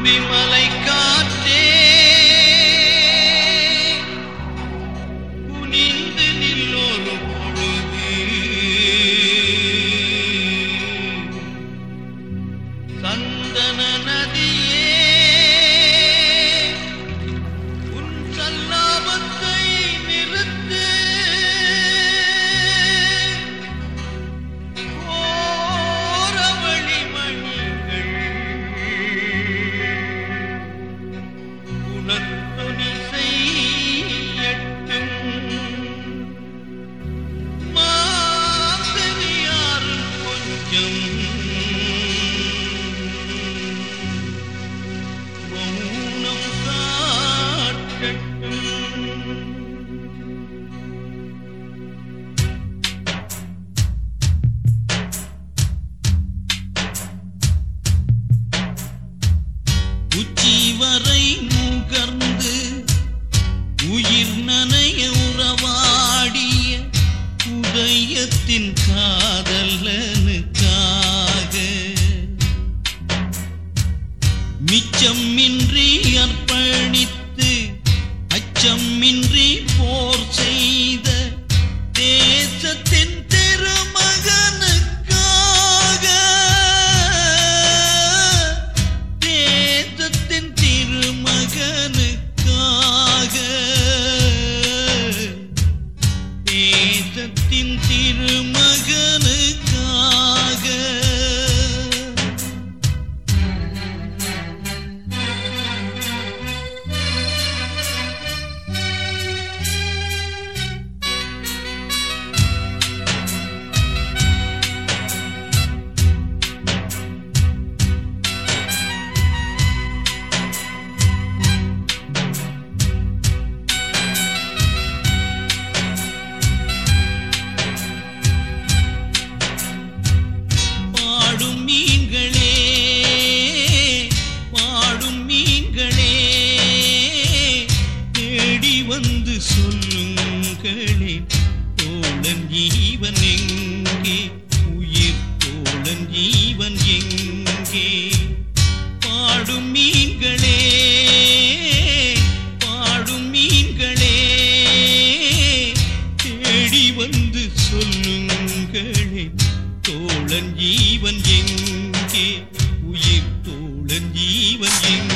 தும்பிமலை காற்றே. குனிந்து நில்லொரு பொழுது. சந்தன நதியே. மிச்சமின்றி அர்ப்பணித்து அச்சமின்றி போ வந்து சொல்லுங்களே தோழன் ஜீவன் எங்கே? உயிர் தோழன் ஜீவன் எங்கே? பாடும் மீன்களே பாடும் மீன்களே தேடி வந்து சொல்லுங்களே தோழன் ஜீவன் எங்கே? உயிர் தோழன் ஜீவன் எங்கே?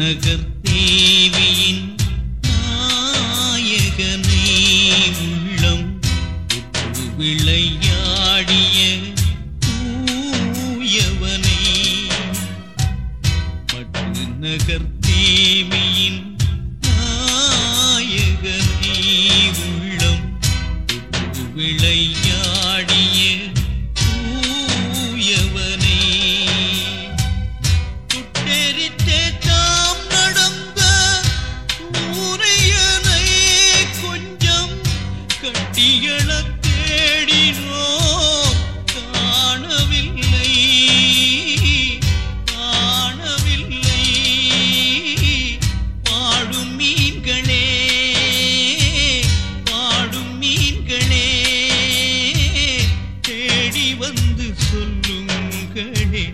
நகர் தேவியின் நாயகனே உள்ளம் விளை வந்து சொல்லுங்களே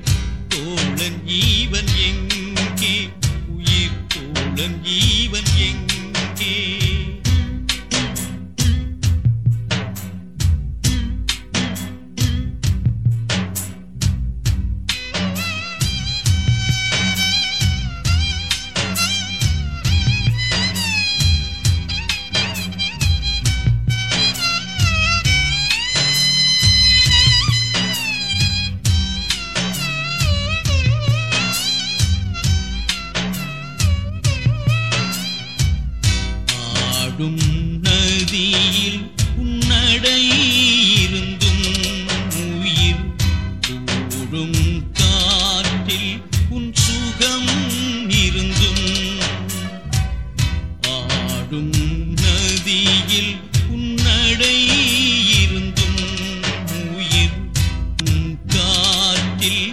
தோழன் ஜீவன் எங்கே? உயிர் தோழன் ஜீவன் எங்கே? ஆடும் நதியில் உன்னடை இருந்தும் உயிர் கூடும் காற்றில் உன் சுகம் இருந்தும் ஆடும் நதியில் உன்னடை இருந்தும் உயிர் காற்றில்